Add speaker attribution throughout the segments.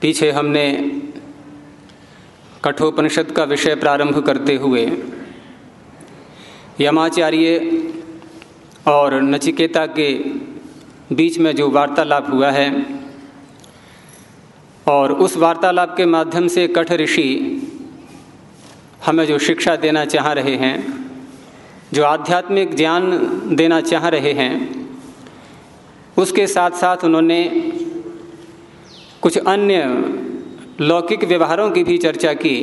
Speaker 1: पीछे हमने कठोपनिषद का विषय प्रारंभ करते हुए यमाचार्य और नचिकेता के बीच में जो वार्तालाप हुआ है और उस वार्तालाप के माध्यम से कठ ऋषि हमें जो शिक्षा देना चाह रहे हैं, जो आध्यात्मिक ज्ञान देना चाह रहे हैं, उसके साथ साथ उन्होंने कुछ अन्य लौकिक व्यवहारों की भी चर्चा की।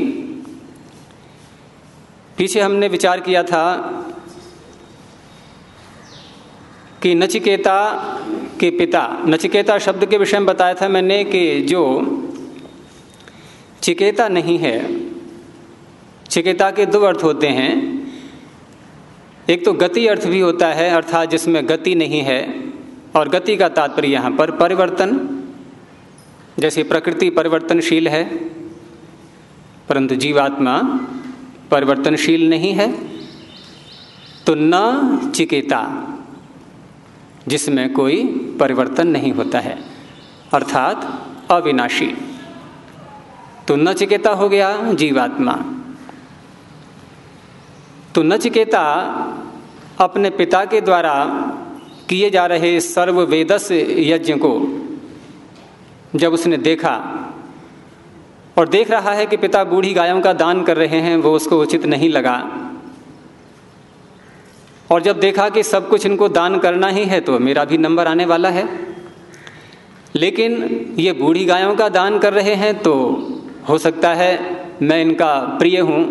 Speaker 1: पीछे हमने विचार किया था कि नचिकेता के पिता, नचिकेता शब्द के विषय में बताया था मैंने कि जो चिकेता नहीं है, चिकेता के दो अर्थ होते हैं। एक तो गति अर्थ भी होता है, अर्थात जिसमें गति नहीं है, और गति का तात्पर्य यहाँ पर परिवर्तन जैसे प्रकृति परिवर्तनशील है, परंतु जीवात्मा परिवर्तनशील नहीं है तो न चिकेता, जिसमें कोई परिवर्तन नहीं होता है, अर्थात अविनाशी। तो नचिकेता हो गया जीवात्मा। तो नचिकेता अपने पिता के द्वारा किए जा रहे सर्व वेदस यज्ञ को जब उसने देखा और देख रहा है कि पिता बूढ़ी गायों का दान कर रहे हैं, वो उसको उचित नहीं लगा। और जब देखा कि सब कुछ इनको दान करना ही है तो मेरा भी नंबर आने वाला है। लेकिन ये बूढ़ी गायों का दान कर रहे हैं तो हो सकता है मैं इनका प्रिय हूँ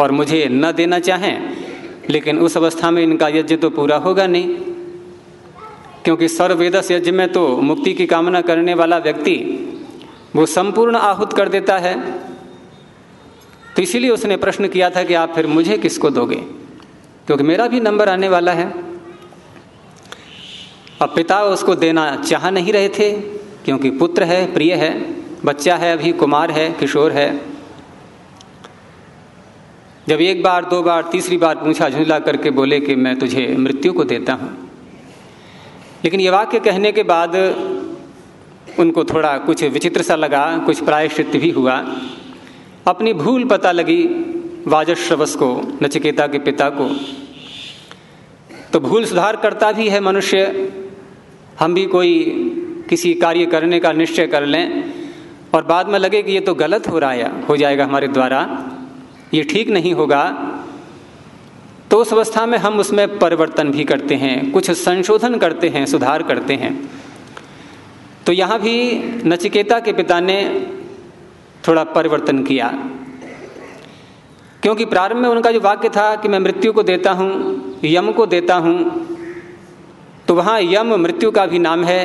Speaker 1: और मुझे न देना चाहें, लेकिन उस अवस्था में इनका यज्ञ तो पूरा होगा नहीं। क्योंकि सर्ववेदस यज्ञ में तो मुक्ति की कामना करने वाला व्यक्ति वो संपूर्ण आहुत कर देता है। तो इसीलिए उसने प्रश्न किया था कि आप फिर मुझे किसको दोगे? क्योंकि मेरा भी नंबर आने वाला है। अब पिता उसको देना चाह नहीं रहे थे, क्योंकि पुत्र है, प्रिय है, बच्चा है, अभी कुमार है, किशोर है। जब एक बार, दो बार, तीसरी बार पूछा, झुंझला करके बोले कि मैं तुझे मृत्यु को देता हूँ। लेकिन ये वाक्य कहने के बाद उनको थोड़ा कुछ विचित्र सा लगा, कुछ प्रायश्चित भी हुआ। अपनी भूल पता लगी वाजश्रवस को, नचिकेता के पिता को। तो भूल सुधार करता भी है मनुष्य। हम भी कोई किसी कार्य करने का निश्चय कर लें और बाद में लगे कि ये तो गलत हो रहा है, हो जाएगा हमारे द्वारा। ये ठीक नहीं होगा। तो उस अवस्था में हम उसमें परिवर्तन भी करते हैं, कुछ संशोधन करते हैं, सुधार करते हैं। तो यहाँ भी नचिकेता के पिता ने थोड़ा परिवर्तन किया। क्योंकि प्रारंभ में उनका जो वाक्य था कि मैं मृत्यु को देता हूँ, यम को देता हूँ तो वहाँ यम मृत्यु का भी नाम है।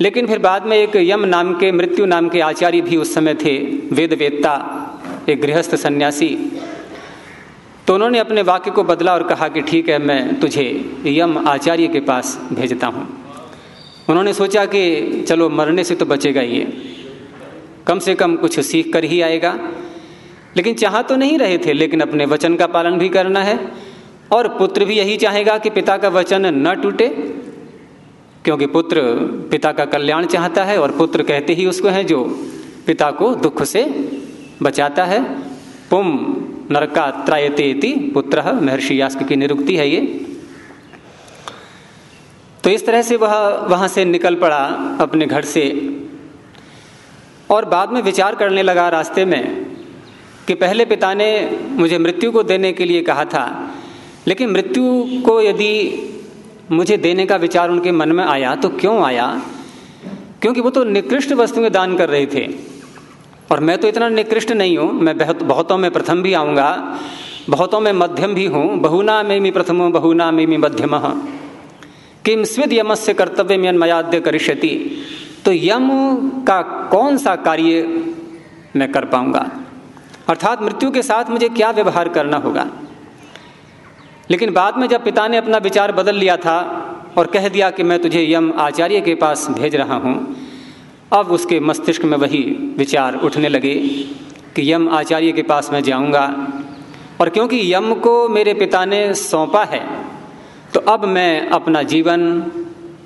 Speaker 1: लेकिन फिर बाद में एक यम नाम के, मृत्यु नाम के आचार्य भी उस समय थे वेद वेदता एक गृहस्थ सन्यासी। तो उन्होंने अपने वाक्य को बदला और कहा कि ठीक है, मैं तुझे यम आचार्य के पास भेजता हूँ। उन्होंने सोचा कि चलो, मरने से तो बचेगा ये कम से कम कुछ सीख कर ही आएगा। लेकिन चाह तो नहीं रहे थे, लेकिन अपने वचन का पालन भी करना है। और पुत्र भी यही चाहेगा कि पिता का वचन न टूटे, क्योंकि पुत्र पिता का कल्याण चाहता है और पुत्र कहते ही उसको है जो पिता को दुख से बचाता है। पुम नरका त्रायते पुत्र महर्षि यास्क की निरुक्ति है ये। तो इस तरह से वह, वहाँ से निकल पड़ा अपने घर से और बाद में विचार करने लगा रास्ते में कि पहले पिता ने मुझे मृत्यु को देने के लिए कहा था, लेकिन मृत्यु को यदि मुझे देने का विचार उनके मन में आया तो क्यों आया? क्योंकि वो तो निकृष्ट वस्तुएँ दान कर रहे थे। और मैं तो इतना निकृष्ट नहीं हूँ, मैं बहुत, बहुतों में प्रथम भी आऊँगा, बहुतों में मध्यम भी हूँ बहुना में मी प्रथम बहुना में मी मध्यम। किम स्विद यमस्य कर्तव्य में मयाद्य करिष्यति तो यम का कौन सा कार्य मैं कर पाऊँगा? अर्थात मृत्यु के साथ मुझे क्या व्यवहार करना होगा? लेकिन बाद में जब पिता ने अपना विचार बदल लिया था और कह दिया कि मैं तुझे यम आचार्य के पास भेज रहा हूँ अब उसके मस्तिष्क में वही विचार उठने लगे कि यम आचार्य के पास मैं जाऊँगा। और क्योंकि यम को मेरे पिता ने सौंपा है तो अब मैं अपना जीवन,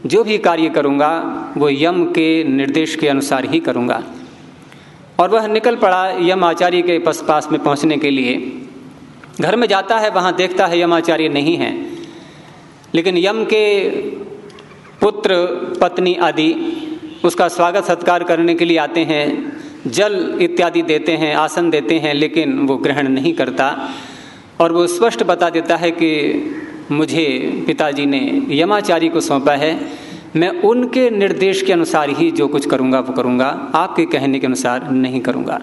Speaker 1: जो भी कार्य करूँगा, वो यम के निर्देश के अनुसार ही करूँगा। और वह निकल पड़ा यम आचार्य के पास पास में पहुँचने के लिए। घर में जाता है, वहाँ देखता है यम आचार्य नहीं है। लेकिन यम के पुत्र, पत्नी आदि उसका स्वागत सत्कार करने के लिए आते हैं, जल इत्यादि देते हैं, आसन देते हैं, लेकिन वो ग्रहण नहीं करता। और वो स्पष्ट बता देता है कि मुझे पिताजी ने यमाचारी को सौंपा है, मैं उनके निर्देश के अनुसार ही जो कुछ करूँगा, वो करूँगा। आपके कहने के अनुसार नहीं करूँगा।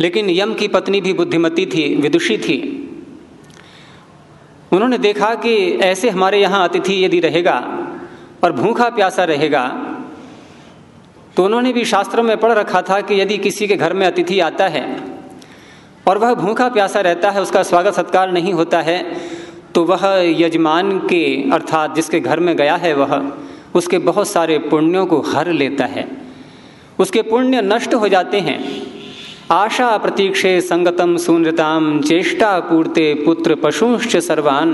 Speaker 1: लेकिन यम की पत्नी भी बुद्धिमती थी, विदुषी थी। उन्होंने देखा कि ऐसे हमारे यहाँ अतिथि यदि रहेगा और भूखा प्यासा रहेगा। तो उन्होंने भी शास्त्रों में पढ़ रखा था कि यदि किसी के घर में अतिथि आता है और वह भूखा प्यासा रहता है, उसका स्वागत सत्कार नहीं होता है तो वह यजमान के, अर्थात जिसके घर में गया है वह, उसके बहुत सारे पुण्यों को हर लेता है। उसके पुण्य नष्ट हो जाते हैं। आशा प्रतीक्षे संगतम सुनृताम चेष्टा पूर्ते पुत्र पशुश्च सर्वान।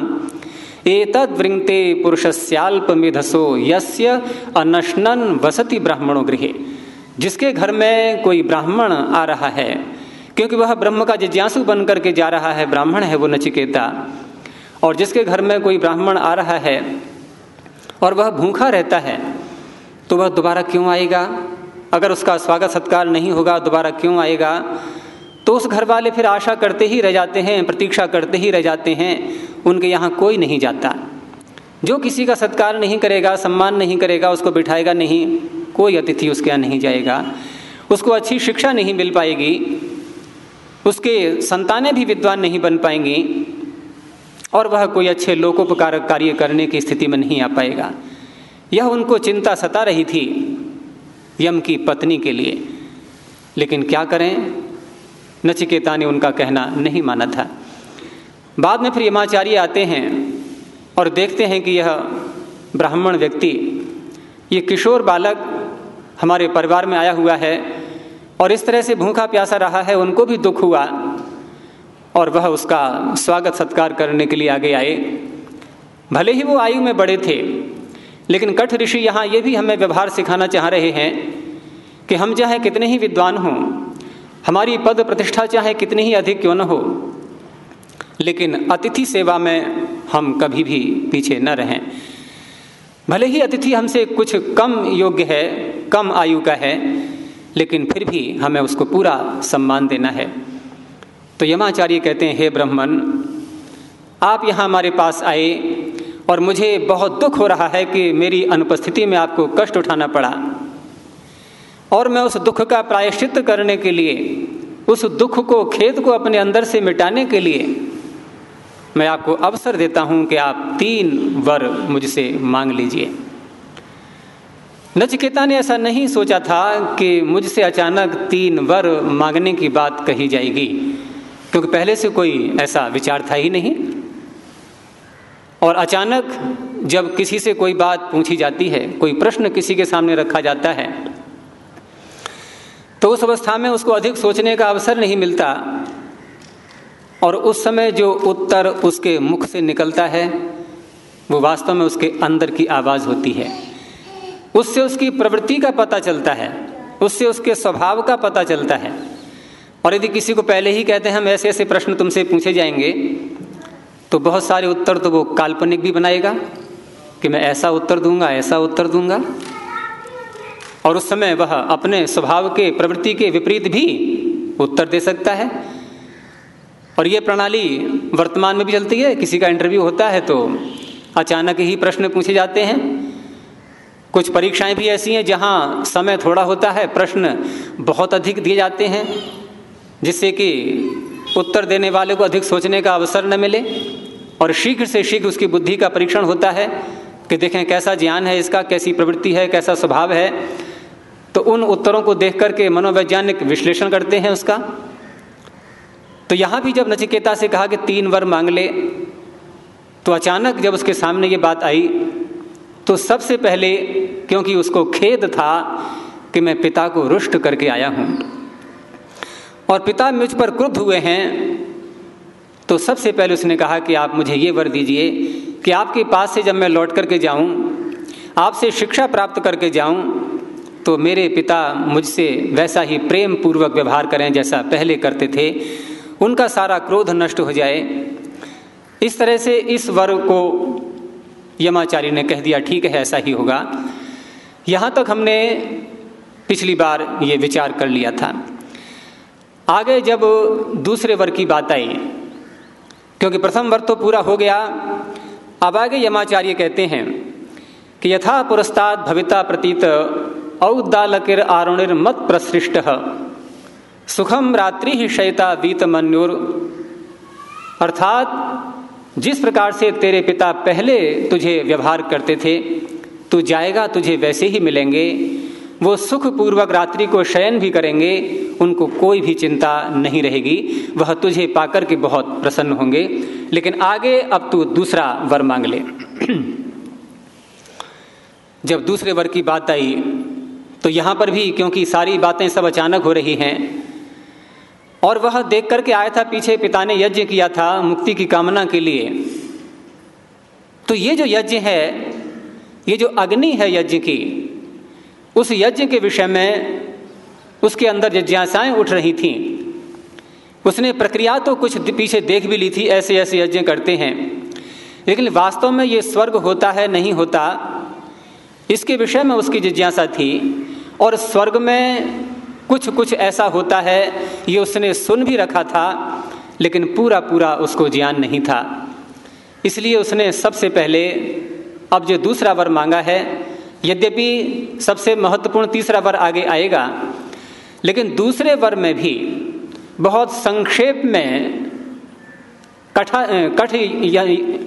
Speaker 1: एतद वृंगते पुरुषस्याल्पमेधसो यस्य अनशनन वसति ब्राह्मणो गृह। जिसके घर में कोई ब्राह्मण आ रहा है, क्योंकि वह ब्रह्म का जिज्ञासु बन करके जा रहा है, ब्राह्मण है वो नचिकेता। और जिसके घर में कोई ब्राह्मण आ रहा है और वह भूखा रहता है तो वह दोबारा क्यों आएगा? अगर उसका स्वागत सत्कार नहीं होगा, दोबारा क्यों आएगा? उस घर वाले फिर आशा करते ही रह जाते हैं, प्रतीक्षा करते ही रह जाते हैं, उनके यहाँ कोई नहीं जाता। जो किसी का सत्कार नहीं करेगा, सम्मान नहीं करेगा, उसको बिठाएगा नहीं, कोई अतिथि उसके यहाँ नहीं जाएगा। उसको अच्छी शिक्षा नहीं मिल पाएगी, उसके संतानें भी विद्वान नहीं बन पाएँगी, और वह कोई अच्छे लोकोपकारक कार्य करने की स्थिति में नहीं आ पाएगा। यह उनको चिंता सता रही थी, यम की पत्नी के लिए। लेकिन क्या करें? नचिकेता ने उनका कहना नहीं माना था। बाद में फिर यमाचार्य आते हैं और देखते हैं कि यह ब्राह्मण व्यक्ति, ये किशोर बालक हमारे परिवार में आया हुआ है और इस तरह से भूखा प्यासा रहा है, उनको भी दुख हुआ और वह उसका स्वागत सत्कार करने के लिए आगे आए। भले ही वो आयु में बड़े थे, लेकिन कठ ऋषि यहाँ ये भी हमें व्यवहार सिखाना चाह रहे हैं कि हम चाहे कितने ही विद्वान हों हमारी पद प्रतिष्ठा चाहे कितनी ही अधिक क्यों न हो, लेकिन अतिथि सेवा में हम कभी भी पीछे न रहें। भले ही अतिथि हमसे कुछ कम योग्य है, कम आयु का है, लेकिन फिर भी हमें उसको पूरा सम्मान देना है। तो यमाचार्य कहते हैं, हे ब्राह्मण, आप यहाँ हमारे पास आए और मुझे बहुत दुख हो रहा है कि मेरी अनुपस्थिति में आपको कष्ट उठाना पड़ा। और मैं उस दुख का प्रायश्चित करने के लिए, उस दुख को खेद को अपने अंदर से मिटाने के लिए, मैं आपको अवसर देता हूँ कि आप तीन वर मुझसे मांग लीजिए। नचकेता ने ऐसा नहीं सोचा था कि मुझसे अचानक तीन वर मांगने की बात कही जाएगी, क्योंकि पहले से कोई ऐसा विचार था ही नहीं। और अचानक जब किसी से कोई बात पूछी जाती है, कोई प्रश्न किसी के सामने रखा जाता है तो उस अवस्था में उसको अधिक सोचने का अवसर नहीं मिलता। और उस समय जो उत्तर उसके मुख से निकलता है, वो वास्तव में उसके अंदर की आवाज़ होती है। उससे उसकी प्रवृत्ति का पता चलता है, उससे उसके स्वभाव का पता चलता है। और यदि किसी को पहले ही कहते हैं, हम ऐसे ऐसे प्रश्न तुमसे पूछे जाएँगे तो बहुत सारे उत्तर तो वो काल्पनिक भी बनाएगा कि मैं ऐसा उत्तर दूँगा, ऐसा उत्तर दूँगा। और उस समय वह अपने स्वभाव के, प्रवृत्ति के विपरीत भी उत्तर दे सकता है। और ये प्रणाली वर्तमान में भी चलती है, किसी का इंटरव्यू होता है तो अचानक ही प्रश्न पूछे जाते हैं। कुछ परीक्षाएँ भी ऐसी हैं जहाँ समय थोड़ा होता है, प्रश्न बहुत अधिक दिए जाते हैं, जिससे कि उत्तर देने वाले को अधिक सोचने का अवसर न मिले। और शीघ्र से शीघ्र उसकी बुद्धि का परीक्षण होता है कि देखें कैसा ज्ञान है इसका, कैसी प्रवृत्ति है, कैसा स्वभाव है। तो उन उत्तरों को देख करके मनोवैज्ञानिक विश्लेषण करते हैं उसका। तो यहाँ भी जब नचिकेता से कहा कि तीन वर मांग ले तो अचानक जब उसके सामने ये बात आई तो सबसे पहले क्योंकि उसको खेद था कि मैं पिता को रुष्ट करके आया हूँ, और पिता मुझ पर क्रुद्ध हुए हैं तो सबसे पहले उसने कहा कि आप मुझे ये वर दीजिए कि आपके पास से जब मैं लौट करके जाऊँ, आपसे शिक्षा प्राप्त करके जाऊँ तो मेरे पिता मुझसे वैसा ही प्रेम पूर्वक व्यवहार करें जैसा पहले करते थे। उनका सारा क्रोध नष्ट हो जाए। इस तरह से इस वर्ग को यमाचार्य ने कह दिया, ठीक है, ऐसा ही होगा। यहाँ तक हमने पिछली बार ये विचार कर लिया था। आगे जब दूसरे वर्ग की बात आई, क्योंकि प्रथम वर्ग तो पूरा हो गया, अब आगे यमाचार्य कहते हैं कि यथा पुरस्ताद भविता प्रतीत औदालकिर आरुणिर मत प्रसृष्ट सुखम रात्रि ही शयता वीत मन्युर। अर्थात, जिस प्रकार से तेरे पिता पहले तुझे व्यवहार करते थे, तू जाएगा, तुझे वैसे ही मिलेंगे। वो सुख पूर्वक रात्रि को शयन भी करेंगे, उनको कोई भी चिंता नहीं रहेगी। वह तुझे पाकर के बहुत प्रसन्न होंगे। लेकिन आगे अब तू दूसरा वर मांग ले। जब दूसरे वर की बात आई तो यहाँ पर भी क्योंकि सारी बातें सब अचानक हो रही हैं। और वह देख करके आया था, पीछे पिता ने यज्ञ किया था मुक्ति की कामना के लिए। तो ये जो यज्ञ है, ये जो अग्नि है यज्ञ की, उस यज्ञ के विषय में उसके अंदर जिज्ञासाएँ उठ रही थीं। उसने प्रक्रिया तो कुछ पीछे देख भी ली थी, ऐसे ऐसे यज्ञ करते हैं। लेकिन वास्तव में ये स्वर्ग होता है, नहीं होता, इसके विषय में उसकी जिज्ञासा थी। और स्वर्ग में कुछ कुछ ऐसा होता है, ये उसने सुन भी रखा था, लेकिन पूरा पूरा उसको ज्ञान नहीं था। इसलिए उसने सबसे पहले अब जो दूसरा वर मांगा है, यद्यपि सबसे महत्वपूर्ण तीसरा वर आगे आएगा, लेकिन दूसरे वर में भी बहुत संक्षेप में कठा, कठ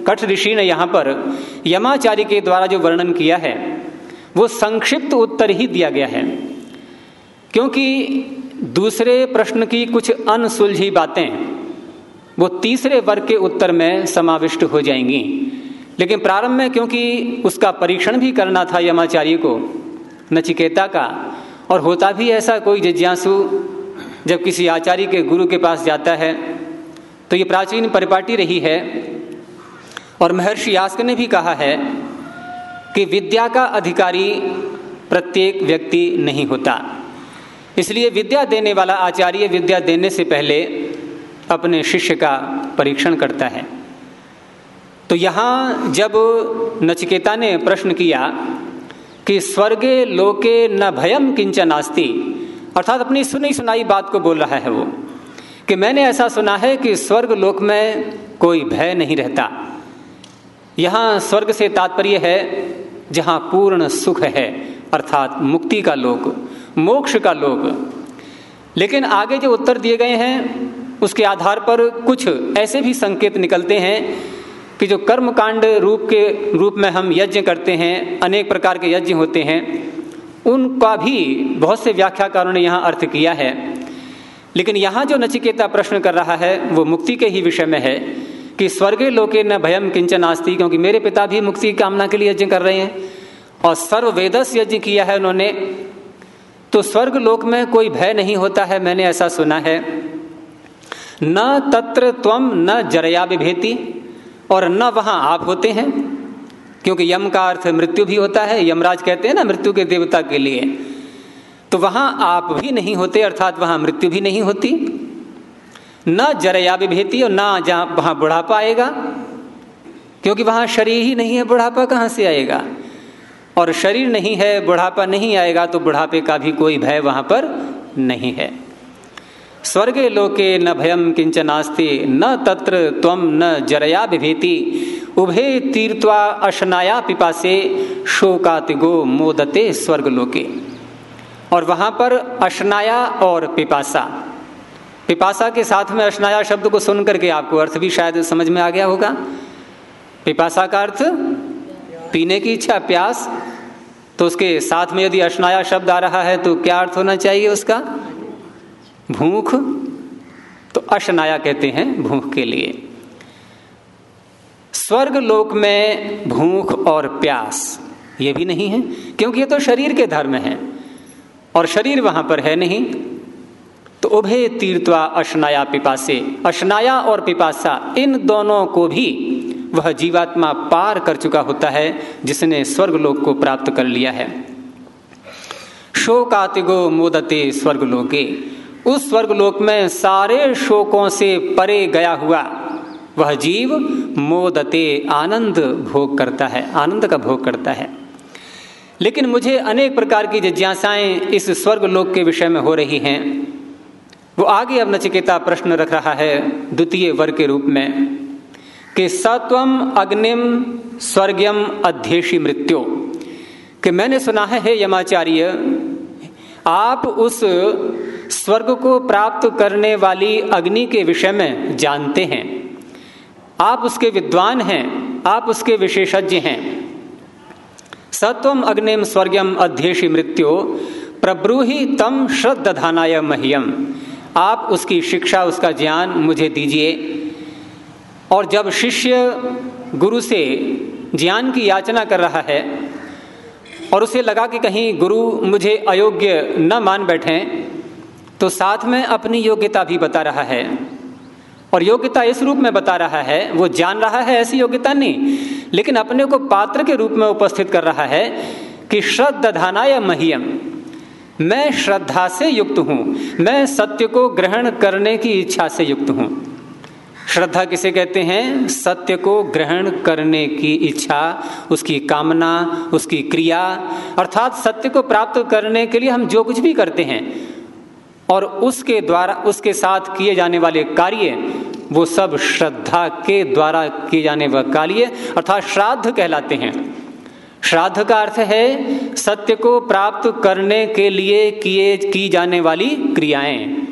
Speaker 1: कठ ऋषि ने यहाँ पर यमाचार्य के द्वारा जो वर्णन किया है वो संक्षिप्त उत्तर ही दिया गया है। क्योंकि दूसरे प्रश्न की कुछ अनसुलझी बातें वो तीसरे वर्ग के उत्तर में समाविष्ट हो जाएँगी। लेकिन प्रारंभ में क्योंकि उसका परीक्षण भी करना था यमाचार्य को, नचिकेता का, और होता भी ऐसा कोई जिज्ञासु जब किसी आचार्य के गुरु के पास जाता है तो ये प्राचीन परिपाटी रही है। और महर्षि यास्क ने भी कहा है कि विद्या का अधिकारी प्रत्येक व्यक्ति नहीं होता। इसलिए विद्या देने वाला आचार्य विद्या देने से पहले अपने शिष्य का परीक्षण करता है। तो यहाँ जब नचिकेता ने प्रश्न किया कि स्वर्गे लोके न भयम किंचन आस्ती, अर्थात अपनी सुनी सुनाई बात को बोल रहा है वो, कि मैंने ऐसा सुना है कि स्वर्ग लोक में कोई भय नहीं रहता। यहाँ स्वर्ग से तात्पर्य है जहाँ पूर्ण सुख है, अर्थात मुक्ति का लोक, मोक्ष का लोक। लेकिन आगे जो उत्तर दिए गए हैं, उसके आधार पर कुछ ऐसे भी संकेत निकलते हैं कि जो कर्म कांड रूप के रूप में हम यज्ञ करते हैं, अनेक प्रकार के यज्ञ होते हैं, उनका भी बहुत से व्याख्याकारों ने यहाँ अर्थ किया है। लेकिन यहाँ जो नचिकेता प्रश्न कर रहा है, वो मुक्ति के ही विषय में है। कि स्वर्गे लोके न भयम किंचन आस्ती, क्योंकि मेरे पिता भी मुक्ति की कामना के लिए यज्ञ कर रहे हैं, और सर्व वेदस यज्ञ किया है उन्होंने। तो स्वर्ग लोक में कोई भय नहीं होता है, मैंने ऐसा सुना है। न तत्र त्वम न जरया विभेती, और न वहाँ आप होते हैं, क्योंकि यम का अर्थ मृत्यु भी होता है, यमराज कहते हैं ना, मृत्यु के देवता के लिए। तो वहाँ आप भी नहीं होते, अर्थात वहाँ मृत्यु भी नहीं होती। न जरया विभेती और ना जहाँ वहाँ बुढ़ापा आएगा। क्योंकि वहाँ शरीर ही नहीं है, बुढ़ापा कहाँ से आएगा? और शरीर नहीं है, बुढ़ापा नहीं आएगा तो बुढ़ापे का भी कोई भय वहाँ पर नहीं है। स्वर्गे लोके न भयम किंचनास्ति न तत्र तम न जरया विभेति उभे तीर्थवा अशनाया पिपा पिपासे, शोकातिगो मोदते स्वर्ग लोके और वहाँ पर अशनाया और पिपासा। पिपासा के साथ में अशनाया शब्द को सुन करके आपको अर्थ भी शायद समझ में आ गया होगा। पिपासा का अर्थ, पीने की इच्छा, प्यास। तो उसके साथ में यदि अश्नाया शब्द आ रहा है तो क्या अर्थ होना चाहिए उसका? भूख। तो अशनाया कहते हैं भूख के लिए। स्वर्ग लोक में भूख और प्यास, ये भी नहीं है, क्योंकि ये तो शरीर के धर्म है। और शरीर वहाँ पर है नहीं। तो उभय तीर्थवा अशनाया पिपासे। अशनाया और पिपासा, इन दोनों को भी वह जीवात्मा पार कर चुका होता है, जिसने स्वर्गलोक को प्राप्त कर लिया है। शोकातिगो मोदते स्वर्गलोके। उस स्वर्गलोक में सारे शोकों से परे गया हुआ वह जीव मोदते आनंद भोग करता है, आनंद का भोग करता है। लेकिन मुझे अनेक प्रकार की जिज्ञासाएँ इस स्वर्ग लोक के विषय में हो रही हैं। वो आगे अब नचिकेता प्रश्न रख रहा है द्वितीय वर्ग के रूप में कि सत्वम अग्निम स्वर्गम अध्येशी मृत्यु। कि मैंने सुना है, हे यमाचार्य, आप उस स्वर्ग को प्राप्त करने वाली अग्नि के विषय में जानते हैं। आप उसके विद्वान हैं, आप उसके विशेषज्ञ हैं। सत्वम अग्निम स्वर्गम अध्येशी मृत्यु, प्रब्रूहि तम श्रद्धानाय मह्यम। आप उसकी शिक्षा, उसका ज्ञान मुझे दीजिए। और जब शिष्य गुरु से ज्ञान की याचना कर रहा है और उसे लगा कि कहीं गुरु मुझे अयोग्य न मान बैठे तो साथ में अपनी योग्यता भी बता रहा है। और योग्यता इस रूप में बता रहा है, वो जान रहा है ऐसी योग्यता नहीं, लेकिन अपने को पात्र के रूप में उपस्थित कर रहा है कि श्रद्धानाय महियम। मैं श्रद्धा से युक्त हूँ। मैं सत्य को ग्रहण करने की इच्छा से युक्त हूँ। श्रद्धा किसे कहते हैं? सत्य को ग्रहण करने की इच्छा, उसकी कामना, उसकी क्रिया, अर्थात सत्य को प्राप्त करने के लिए हम जो कुछ भी करते हैं और उसके द्वारा, उसके साथ किए जाने वाले कार्य, वो सब श्रद्धा के द्वारा किए जाने वाले कार्य, अर्थात श्राद्ध कहलाते हैं। श्राद्ध का अर्थ है सत्य को प्राप्त करने के लिए किए, की जाने वाली क्रियाएँ।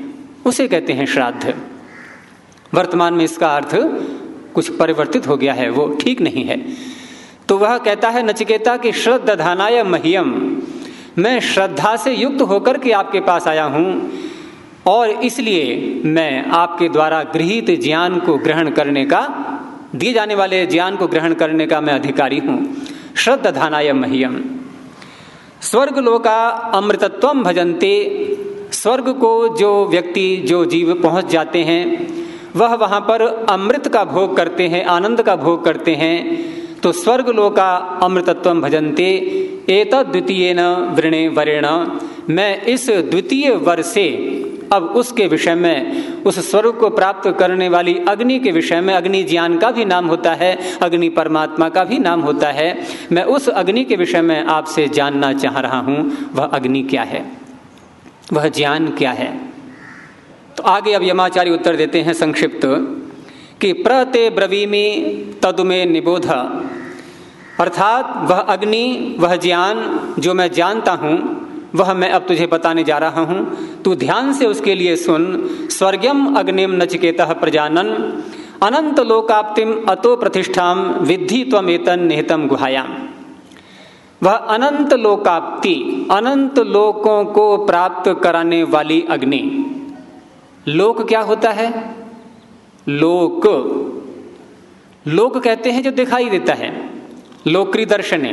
Speaker 1: उसे कहते हैं श्राद्ध। वर्तमान में इसका अर्थ कुछ परिवर्तित हो गया है, वो ठीक नहीं है। तो वह कहता है, नचिकेता, कि श्रद्धानाय महियम। मैं श्रद्धा से युक्त होकर के आपके पास आया हूँ, और इसलिए मैं आपके द्वारा गृहित ज्ञान को ग्रहण करने का, दिए जाने वाले ज्ञान को ग्रहण करने का मैं अधिकारी हूँ। श्रद्धानाय महियम। स्वर्ग लोका अमृतत्व भजनते। स्वर्ग को जो व्यक्ति, जो जीव पहुँच जाते हैं, वह वहाँ पर अमृत का भोग करते हैं, आनंद का भोग करते हैं। तो स्वर्ग लोका अमृतत्व भजनते। एत द्वितीय न वृणे मैं इस द्वितीय वर से अब उसके विषय में उस स्वरूप को प्राप्त करने वाली अग्नि के विषय में अग्नि ज्ञान का भी नाम होता है, अग्नि परमात्मा का भी नाम होता है। मैं उस अग्नि के विषय में आपसे जानना चाह रहा हूँ, वह अग्नि क्या है? वह ज्ञान क्या है? तो आगे अब यमाचार्य उत्तर देते हैं संक्षिप्त, कि प्रते ब्रवीमी तदुमे निबोध। अर्थात वह अग्नि, वह ज्ञान जो मैं जानता हूँ वह मैं अब तुझे बताने जा रहा हूँ। तू ध्यान से उसके लिए सुन। स्वर्गम अग्निम नचिकेत प्रजानन। अनंत लोकाप्तिम अतो प्रतिष्ठाम। विद्धि तम एतन निहितम गुहायाम। वह अनंत लोकाप्ति, अनंत लोकों को प्राप्त कराने वाली अग्नि। लोक क्या होता है? लोक। लोक कहते हैं जो दिखाई देता है। लोकरी दर्शन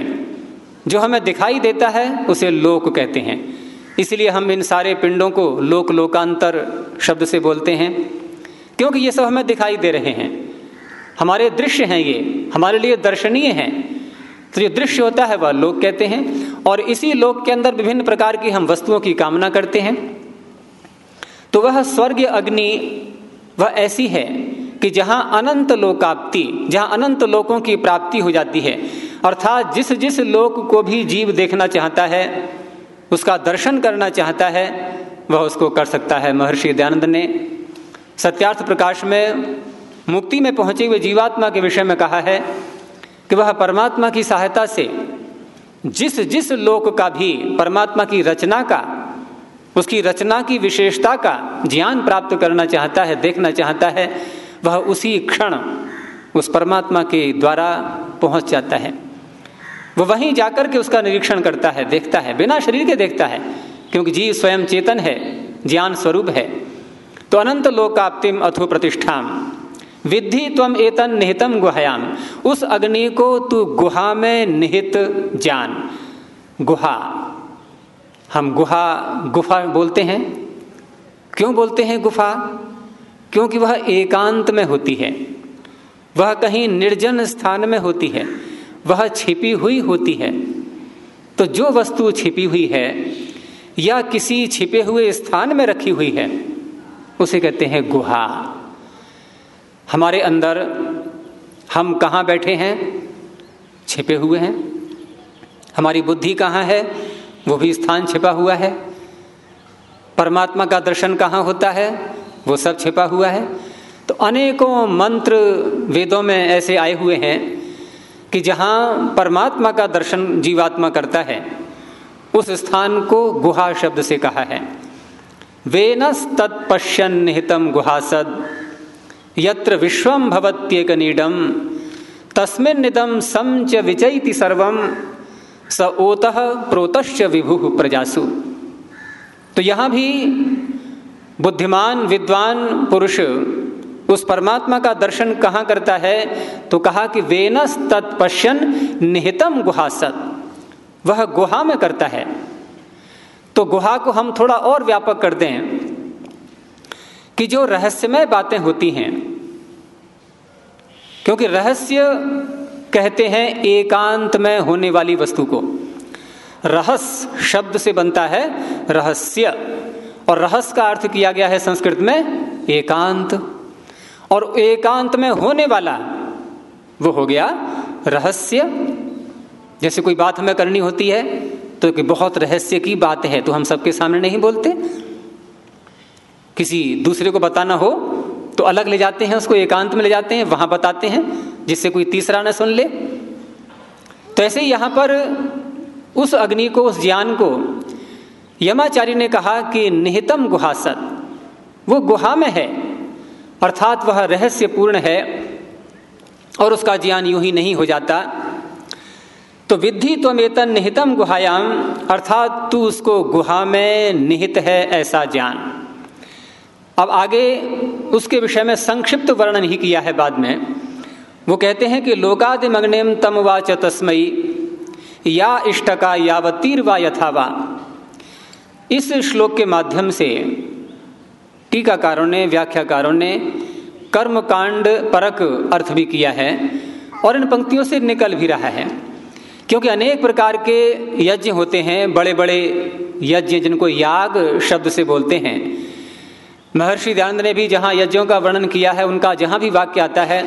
Speaker 1: जो हमें दिखाई देता है, उसे लोक कहते हैं। इसलिए हम इन सारे पिंडों को लोक लोकांतर शब्द से बोलते हैं, क्योंकि ये सब हमें दिखाई दे रहे हैं। हमारे दृश्य हैं ये, हमारे लिए दर्शनीय हैं। तो जो दृश्य होता है, वह लोक कहते हैं, और इसी लोक के अंदर विभिन्न प्रकार की हम वस्तुओं की कामना करते हैं। तो वह स्वर्ग अग्नि, वह ऐसी है कि जहाँ अनंत लोकाप्ति, जहाँ अनंत लोकों की प्राप्ति हो जाती है अर्थात जिस जिस लोक को भी जीव देखना चाहता है, उसका दर्शन करना चाहता है, वह उसको कर सकता है। महर्षि दयानंद ने सत्यार्थ प्रकाश में, मुक्ति में पहुँचे हुए जीवात्मा के विषय में कहा है कि वह परमात्मा की सहायता से जिस जिस लोक का भी, परमात्मा की रचना का, उसकी रचना की विशेषता का ज्ञान प्राप्त करना चाहता है, देखना चाहता है, वह उसी क्षण उस परमात्मा के द्वारा पहुँच जाता है। वो वहीं जाकर के उसका निरीक्षण करता है, देखता है, बिना शरीर के देखता है, क्योंकि जीव स्वयं चेतन है, ज्ञान स्वरूप है। तो अनंत लोकाप्तिम अथो प्रतिष्ठाम, विद्धि तम एतन निहितम गुहायाम, उस अग्नि को तू गुहा में निहित जान। गुहा, हम गुहा, गुफा बोलते हैं? क्यों बोलते हैं गुफा? क्योंकि वह एकांत में होती है, वह कहीं निर्जन स्थान में होती है। वह छिपी हुई होती है। तो जो वस्तु छिपी हुई है या किसी छिपे हुए स्थान में रखी हुई है, उसे कहते हैं गुहा। हमारे अंदर हम कहाँ बैठे हैं? छिपे हुए हैं। हमारी बुद्धि कहाँ है? वो भी स्थान छिपा हुआ है। परमात्मा का दर्शन कहाँ होता है? वो सब छिपा हुआ है। तो अनेकों मंत्र वेदों में ऐसे आए हुए हैं कि जहाँ परमात्मा का दर्शन जीवात्मा करता है, उस स्थान को गुहा शब्द से कहा है। वेनस तत्पश्यन निहितम गुहासद यत्र विश्वम भवत्येक नीडम तस्मिन निदम सम च विचैति सर्वम स ओत प्रोतश्च विभु प्रजासु। तो यहाँ भी बुद्धिमान, विद्वान, पुरुष उस परमात्मा का दर्शन कहाँ करता है? तो कहा कि वेनस तत्पश्यन निहितम गुहासत वह गुहा में करता है। तो गुहा को हम थोड़ा और व्यापक कर दें कि जो रहस्यमय बातें होती हैं, क्योंकि रहस्य कहते हैं एकांत में होने वाली वस्तु को। रहस्य शब्द से बनता है रहस्य, और रहस्य का अर्थ किया गया है संस्कृत में एकांत। और एकांत में होने वाला वो हो गया रहस्य। जैसे कोई बात हमें करनी होती है तो कि बहुत रहस्य की बात है तो हम सबके सामने नहीं बोलते। किसी दूसरे को बताना हो तो अलग ले जाते हैं उसको, एकांत में ले जाते हैं, वहाँ बताते हैं, जिससे कोई तीसरा न सुन ले। तो ऐसे ही यहाँ पर उस अग्नि को, उस ज्ञान को, यमाचार्य ने कहा कि निहितम गुहासत, वो गुहा में है। अर्थात वह रहस्यपूर्ण है और उसका ज्ञान यूँ ही नहीं हो जाता। तो विधि त्वेतन निहितम गुहायाम, अर्थात तू उसको गुहा में निहित है ऐसा ज्ञान। अब आगे उसके विषय में संक्षिप्त वर्णन ही किया है बाद में। वो कहते हैं कि लोकादिमग्नेम तम वाच तस्मयी या इष्टका यावतीर वा यथावा। इस श्लोक के माध्यम से टीकाकारों ने, व्याख्याकारों ने कर्मकांड परक अर्थ भी किया है और इन पंक्तियों से निकल भी रहा है। क्योंकि अनेक प्रकार के यज्ञ होते हैं बड़े बड़े यज्ञ जिनको याग शब्द से बोलते हैं। महर्षि दयानंद ने भी जहाँ यज्ञों का वर्णन किया है, उनका जहाँ भी वाक्य आता है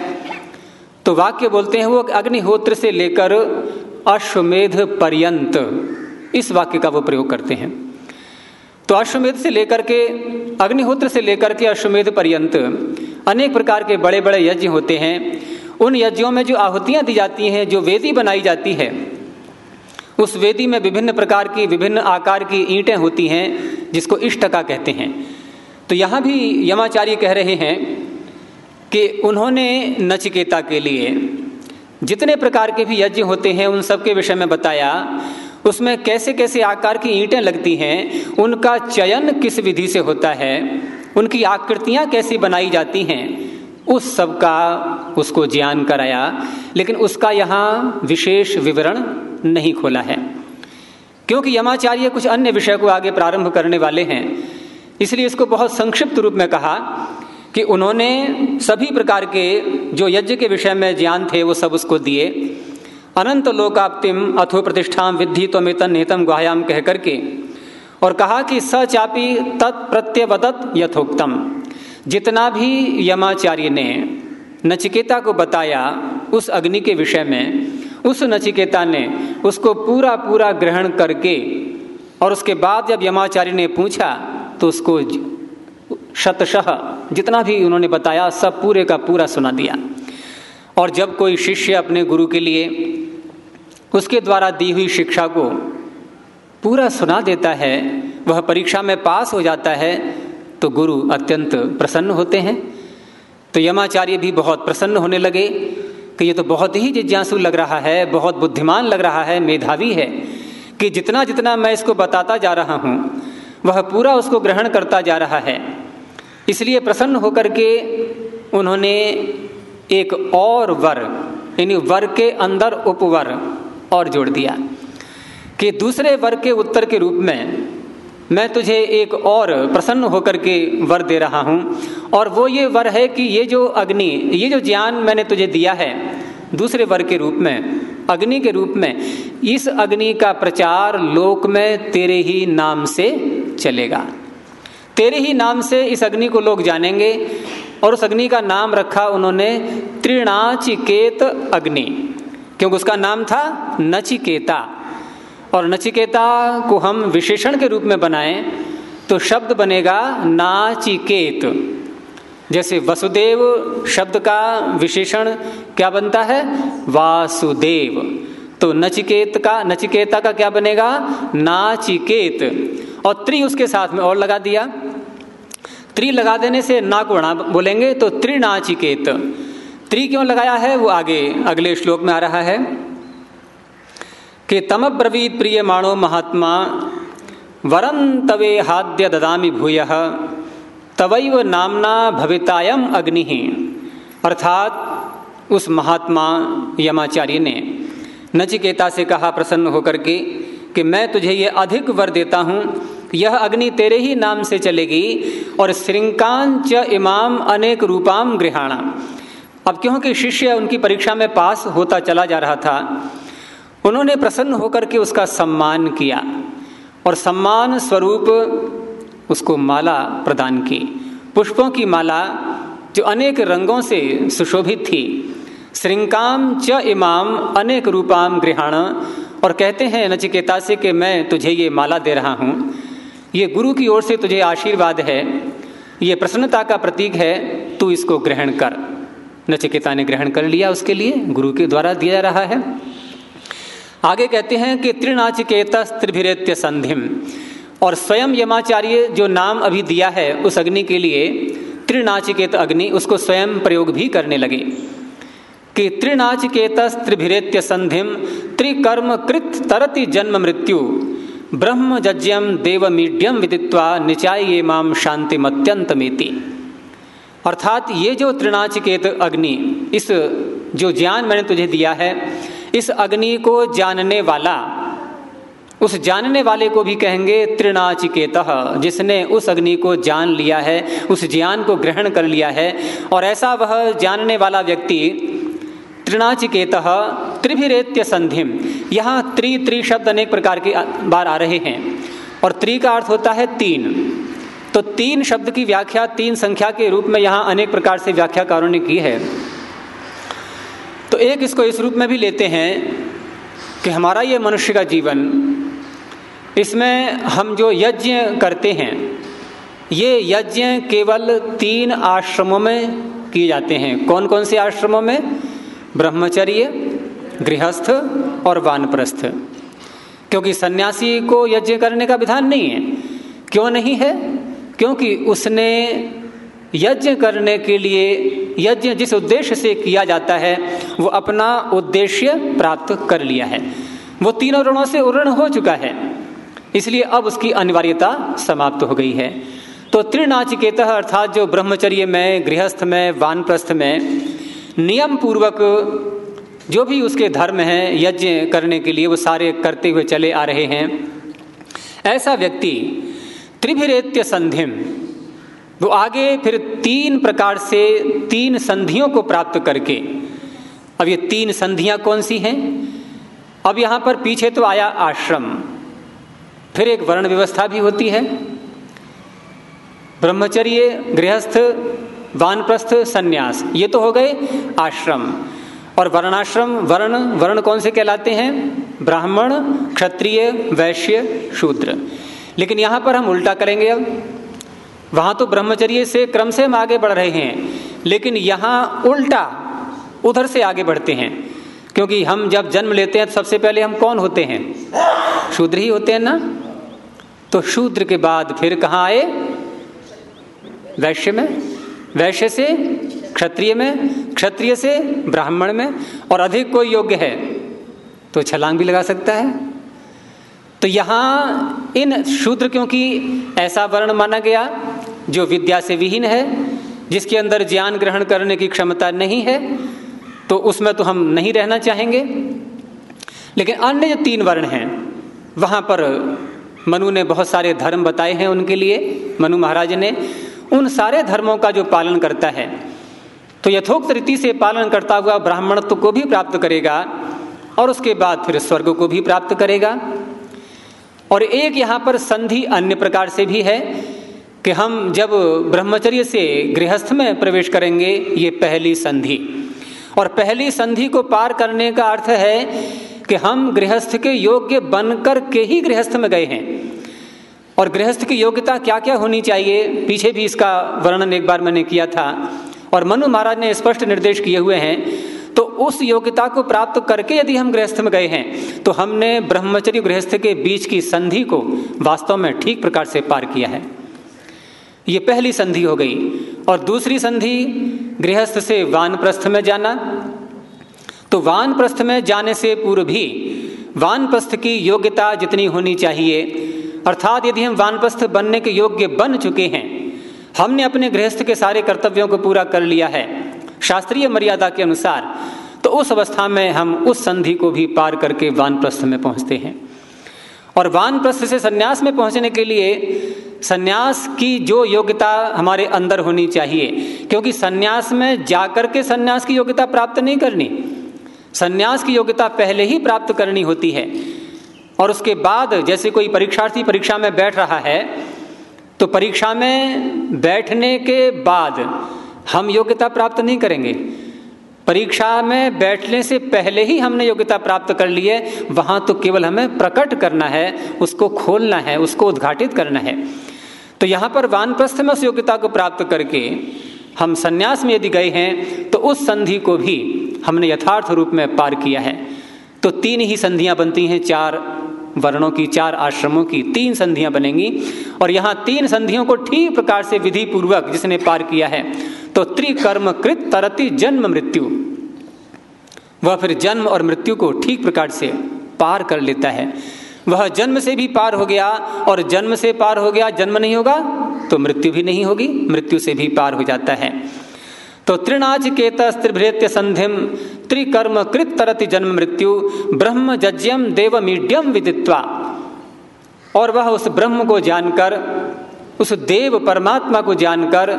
Speaker 1: तो वाक्य बोलते हैं वो अग्निहोत्र से लेकर अश्वमेध पर्यंत। इस वाक्य का वो प्रयोग करते हैं। तो अश्वमेध से लेकर के, अग्निहोत्र से लेकर के अश्वमेध पर्यंत अनेक प्रकार के बड़े बड़े यज्ञ होते हैं। उन यज्ञों में जो आहुतियाँ दी जाती हैं, जो वेदी बनाई जाती है, उस वेदी में विभिन्न प्रकार की, विभिन्न आकार की ईंटें होती हैं, जिसको इष्टका कहते हैं। तो यहाँ भी यमाचार्य कह रहे हैं कि उन्होंने नचिकेता के लिए जितने प्रकार के भी यज्ञ होते हैं, उन सब के विषय में बताया उसमें कैसे कैसे आकार की ईंटें लगती हैं, उनका चयन किस विधि से होता है, उनकी आकृतियाँ कैसी बनाई जाती हैं, उस सब का उसको ज्ञान कराया, लेकिन उसका यहाँ विशेष विवरण नहीं खोला है। क्योंकि यमाचार्य कुछ अन्य विषय को आगे प्रारंभ करने वाले हैं, इसलिए इसको बहुत संक्षिप्त रूप में कहा कि उन्होंने सभी प्रकार के जो यज्ञ के विषय में ज्ञान थे, वो सब उसको दिए। अनंत लोकाप्तिम अथो प्रतिष्ठा विद्धि त्वेतन निहितम गुहायाम कह करके और कहा कि सचापी तत्प्रत्यवदत यथोक्तम। जितना भी यमाचार्य ने नचिकेता को बताया उस अग्नि के विषय में, उस नचिकेता ने उसको पूरा पूरा ग्रहण करके, और उसके बाद जब यमाचार्य ने पूछा तो उसको शतशह जितना भी उन्होंने बताया, सब पूरे का पूरा सुना दिया। और जब कोई शिष्य अपने गुरु के लिए उसके द्वारा दी हुई शिक्षा को पूरा सुना देता है, वह परीक्षा में पास हो जाता है तो गुरु अत्यंत प्रसन्न होते हैं। तो यमाचार्य भी बहुत प्रसन्न होने लगे कि ये तो बहुत ही जिज्ञासु लग रहा है, बहुत बुद्धिमान लग रहा है, मेधावी है, कि जितना जितना मैं इसको बताता जा रहा हूँ, वह पूरा उसको ग्रहण करता जा रहा है। इसलिए प्रसन्न होकर के उन्होंने एक और वर, यानी वर के अंदर उपवर और जोड़ दिया कि दूसरे वर्ग के उत्तर के रूप में मैं तुझे एक और प्रसन्न होकर के वर दे रहा हूँ। और वो ये वर है कि ये जो अग्नि, ये जो ज्ञान मैंने तुझे दिया है, दूसरे वर के रूप में, अग्नि के रूप में, इस अग्नि का प्रचार लोक में तेरे ही नाम से चलेगा। तेरे ही नाम से इस अग्नि को लोग जानेंगे, और उस अग्नि का नाम रखा उन्होंने त्रिणाचिकेत अग्नि। क्योंकि उसका नाम था नचिकेता। और नचिकेता को हम विशेषण के रूप में बनाएँ तो शब्द बनेगा नाचिकेत। जैसे वसुदेव शब्द का विशेषण क्या बनता है? वासुदेव। तो नचिकेत का, नचिकेता का क्या बनेगा? नाचिकेत। और त्रि उसके साथ में और लगा दिया। त्रि लगा देने से ना को बोलेंगे तो त्रिनाचिकेत। त्रि क्यों लगाया है? वो आगे, अगले श्लोक में आ रहा है कि तम ब्रवीत प्रिय माणो महात्मा, वरं तवे हाद्य ददामी भूय, तवैव नामना भवितायम अग्नि। अर्थात उस महात्मा यमाचार्य ने नचिकेता से कहा प्रसन्न होकर के, कि मैं तुझे ये अधिक वर देता हूँ, यह अग्नि तेरे ही नाम से चलेगी, और श्रृंकांच इमाम अनेक रूपाम गृहाणा अब क्योंकि शिष्य उनकी परीक्षा में पास होता चला जा रहा था, उन्होंने प्रसन्न होकर के उसका सम्मान किया और सम्मान स्वरूप उसको माला प्रदान की। पुष्पों की माला, जो अनेक रंगों से सुशोभित थी। श्रृंकाम च इमाम अनेक रूपाम गृहाण और कहते हैं, नचिकेता से कि मैं तुझे ये माला दे रहा हूँ। ये गुरु की ओर से तुझे आशीर्वाद है। ये प्रसन्नता का प्रतीक है, तू इसको ग्रहण कर। नचिकेता ने ग्रहण कर लिया उसके लिए, गुरु के द्वारा दिया रहा है। आगे कहते हैं कि त्रिनाचिकेत त्रिभिरेत्य संधिम और स्वयं यमाचार्य जो नाम अभी दिया है उस अग्नि के लिए, त्रिनाचिकेत अग्नि उसको स्वयं प्रयोग भी करने लगे। कि त्रिनाचिकेत त्रिभिरेत्य संधिम त्रिकर्म कृत तरति जन्म मृत्यु, ब्रह्म जज्यम देव मीड्यम विदित्वा निचाई माम शांति मत्यंतमेति अर्थात ये जो त्रिनाचिकेत अग्नि, इस जो ज्ञान मैंने तुझे दिया है, इस अग्नि को जानने वाला, उस जानने वाले को भी कहेंगे त्रिनाचिकेत, जिसने उस अग्नि को जान लिया है, उस ज्ञान को ग्रहण कर लिया है, और ऐसा वह जानने वाला व्यक्ति, त्रिनाचिकेत त्रिभिरेत्य संधिम, यहाँ त्रि त्रि शब्द अनेक प्रकार के बार आ रहे हैं, और त्रि का अर्थ होता है तीन। तो तीन शब्द की व्याख्या, तीन संख्या के रूप में यहाँ अनेक प्रकार से व्याख्याकारों ने की है। तो एक इसको इस रूप में भी लेते हैं कि हमारा ये मनुष्य का जीवन, इसमें हम जो यज्ञ करते हैं, ये यज्ञ केवल तीन आश्रमों में किए जाते हैं। कौन कौन से आश्रमों में? ब्रह्मचर्य, गृहस्थ और वानप्रस्थ। क्योंकि सन्यासी को यज्ञ करने का विधान नहीं है। क्यों नहीं है? क्योंकि उसने यज्ञ करने के लिए, यज्ञ जिस उद्देश्य से किया जाता है, वो अपना उद्देश्य प्राप्त कर लिया है। वो तीनों ऋणों से उर्ण हो चुका है। इसलिए अब उसकी अनिवार्यता समाप्त हो गई है। तो त्रिनाचिकेत अर्थात जो ब्रह्मचर्य में, गृहस्थ में, वानप्रस्थ में नियम पूर्वक जो भी उसके धर्म हैं, यज्ञ करने के लिए वो सारे करते हुए चले आ रहे हैं। ऐसा व्यक्ति त्रिभिरेत्य संधिम वो आगे फिर तीन प्रकार से तीन संधियों को प्राप्त करके, अब ये तीन संधियाँ कौन सी हैं? अब यहाँ पर पीछे तो आया आश्रम, फिर एक वर्ण व्यवस्था भी होती है। ब्रह्मचर्य, गृहस्थ, वानप्रस्थ, संन्यास, ये तो हो गए आश्रम। और वर्णाश्रम, वर्ण वर्ण कौन से कहलाते हैं? ब्राह्मण, क्षत्रिय, वैश्य, शूद्र। लेकिन यहाँ पर हम उल्टा करेंगे अब। वहाँ तो ब्रह्मचर्य से क्रम से हम आगे बढ़ रहे हैं, लेकिन यहाँ उल्टा उधर से आगे बढ़ते हैं, क्योंकि हम जब जन्म लेते हैं तो सबसे पहले हम कौन होते हैं? शूद्र ही होते हैं ना? तो शूद्र के बाद फिर कहाँ आए? वैश्य में। वैश्य से क्षत्रिय में, क्षत्रिय से ब्राह्मण में, और अधिक कोई योग्य है तो छलांग भी लगा सकता है। तो यहाँ इन शूद्र, क्योंकि ऐसा वर्ण माना गया, जो विद्या से विहीन है, जिसके अंदर ज्ञान ग्रहण करने की क्षमता नहीं है तो उसमें तो हम नहीं रहना चाहेंगे। लेकिन अन्य जो तीन वर्ण हैं, वहाँ पर मनु ने बहुत सारे धर्म बताए हैं उनके लिए, मनु महाराज ने। उन सारे धर्मों का जो पालन करता है तो यथोक्त रीति से पालन करता हुआ ब्राह्मणत्व को भी प्राप्त करेगा, और उसके बाद फिर स्वर्ग को भी प्राप्त करेगा। और एक यहाँ पर संधि अन्य प्रकार से भी है कि हम जब ब्रह्मचर्य से गृहस्थ में प्रवेश करेंगे, ये पहली संधि। और पहली संधि को पार करने का अर्थ है कि हम गृहस्थ के योग्य बनकर के ही गृहस्थ में गए हैं। और गृहस्थ की योग्यता क्या क्या होनी चाहिए, पीछे भी इसका वर्णन एक बार मैंने किया था। और मनु महाराज ने स्पष्ट निर्देश किए हुए हैं तो उस योग्यता को प्राप्त करके यदि हम गृहस्थ में गए हैं तो हमने ब्रह्मचर्य गृहस्थ के बीच की संधि को वास्तव में ठीक प्रकार से पार किया है। ये पहली संधि हो गई। और दूसरी संधि, गृहस्थ से वानप्रस्थ में जाना। तो वानप्रस्थ में जाने से पूर्व भी वानप्रस्थ की योग्यता जितनी होनी चाहिए, अर्थात यदि हम वानप्रस्थ बनने के योग्य बन चुके हैं, हमने अपने गृहस्थ के सारे कर्तव्यों को पूरा कर लिया है। शास्त्रीय मर्यादा के अनुसार तो उस अवस्था में हम उस संधि को भी पार करके वानप्रस्थ में पहुँचते हैं। और वानप्रस्थ से संन्यास में पहुँचने के लिए संन्यास की जो योग्यता हमारे अंदर होनी चाहिए, क्योंकि संन्यास में जाकर के संन्यास की योग्यता प्राप्त नहीं करनी। संन्यास की योग्यता पहले ही प्राप्त करनी होती है। और उसके बाद, जैसे कोई परीक्षार्थी परीक्षा में बैठ रहा है तो परीक्षा में बैठने के बाद हम योग्यता प्राप्त नहीं करेंगे। परीक्षा में बैठने से पहले ही हमने योग्यता प्राप्त कर ली है। वहाँ तो केवल हमें प्रकट करना है, उसको खोलना है, उसको उद्घाटित करना है। तो यहाँ पर वानप्रस्थ में उस योग्यता को प्राप्त करके हम संन्यास में यदि गए हैं तो उस संधि को भी हमने यथार्थ रूप में पार किया है। तो तीन ही संधियाँ बनती हैं, चार वर्णों की, चार आश्रमों की, तीन संधियाँ बनेंगी। और यहाँ तीन संधियों को ठीक प्रकार से विधि पूर्वक जिसने पार किया है तो त्रिकर्म कृत तरति जन्म मृत्यु। वह फिर जन्म और मृत्यु को ठीक प्रकार से पार कर लेता है। वह जन्म से भी पार हो गया और जन्म से पार हो गया, जन्म नहीं होगा तो मृत्यु भी नहीं होगी, मृत्यु से भी पार हो जाता है। तो त्रिनाच केत त्रिभृत्य संधिम त्रिकर्म कृत तरति जन्म मृत्यु, ब्रह्म जज्यम देव मीडियम विदित्वा। और वह उस ब्रह्म को जानकर, उस देव परमात्मा को जानकर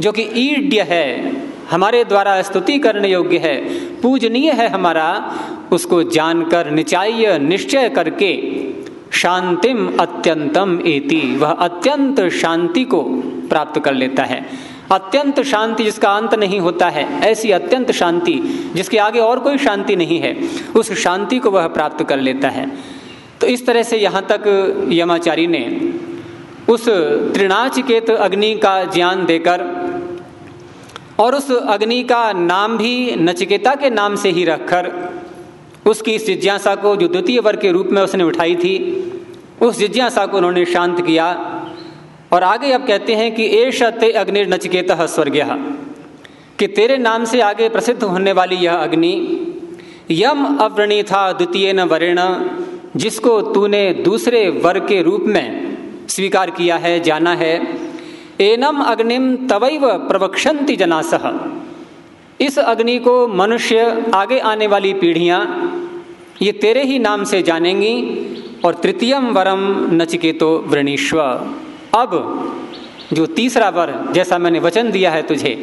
Speaker 1: जो कि ईड्य है, हमारे द्वारा स्तुति करने योग्य है, पूजनीय है हमारा, उसको जानकर निचाय निश्चय करके, शांतिम अत्यंतम एति, वह अत्यंत शांति को प्राप्त कर लेता है। अत्यंत शांति जिसका अंत नहीं होता है, ऐसी अत्यंत शांति जिसके आगे और कोई शांति नहीं है, उस शांति को वह प्राप्त कर लेता है। तो इस तरह से यहाँ तक यमाचारी ने उस त्रिनाचिकेत अग्नि का ज्ञान देकर और उस अग्नि का नाम भी नचिकेता के नाम से ही रखकर, उसकी इस जिज्ञासा को जो द्वितीय वर्ग के रूप में उसने उठाई थी, उस जिज्ञासा को उन्होंने शांत किया और आगे अब कहते हैं कि एश ते अग्नि नचिकेत स्वर्ग कि तेरे नाम से आगे प्रसिद्ध होने वाली यह अग्नि, यम अव्रणी था द्वितीय न वर्ण, जिसको तूने दूसरे वर्ग के रूप में स्वीकार किया है, जाना है एनम अग्निम तवैव प्रवक्षंति जनासह इस अग्नि को मनुष्य आगे आने वाली पीढ़ियाँ, ये तेरे ही नाम से जानेंगी और तृतीयम वरम नचिकेतो वृणीश्व अब, जो तीसरा वर जैसा मैंने वचन दिया है तुझे,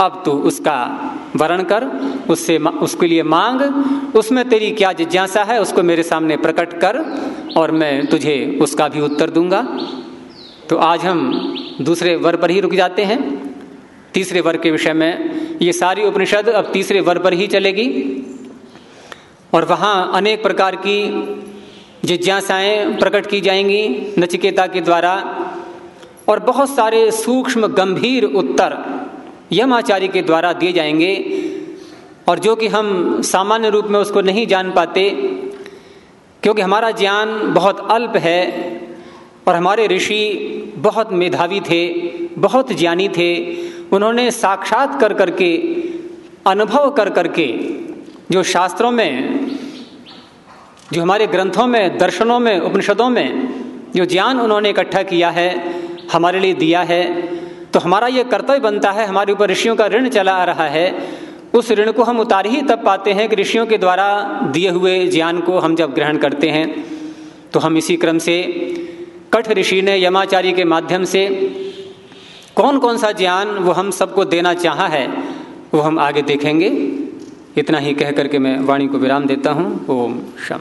Speaker 1: अब तू उसका वर्ण कर, उससे उसके लिए मांग, उसमें तेरी क्या जिज्ञासा है उसको मेरे सामने प्रकट कर और मैं तुझे उसका भी उत्तर दूँगा। तो आज हम दूसरे वर पर ही रुक जाते हैं। तीसरे वर के विषय में ये सारी उपनिषद अब तीसरे वर पर ही चलेगी। और वहाँ अनेक प्रकार की जिज्ञासाएँ प्रकट की जाएँगी नचिकेता के द्वारा। और बहुत सारे सूक्ष्म गंभीर उत्तर यमाचार्य के द्वारा दिए जाएँगे। और जो कि हम सामान्य रूप में उसको नहीं जान पाते, क्योंकि हमारा ज्ञान बहुत अल्प है। और हमारे ऋषि बहुत मेधावी थे, बहुत ज्ञानी थे। उन्होंने साक्षात कर करके, अनुभव कर करके, जो शास्त्रों में, जो हमारे ग्रंथों में, दर्शनों में, उपनिषदों में, जो ज्ञान उन्होंने इकट्ठा किया है, हमारे लिए दिया है तो हमारा ये कर्तव्य बनता है, हमारे ऊपर ऋषियों का ऋण चला आ रहा है। उस ऋण को हम उतार ही तब पाते हैं कि ऋषियों के द्वारा दिए हुए ज्ञान को हम जब ग्रहण करते हैं तो हम इसी क्रम से कठ ऋषि ने यमाचारी के माध्यम से कौन कौन सा ज्ञान वो हम सबको देना चाहा है, वो हम आगे देखेंगे। इतना ही कह करके मैं वाणी को विराम देता हूँ। ओम शम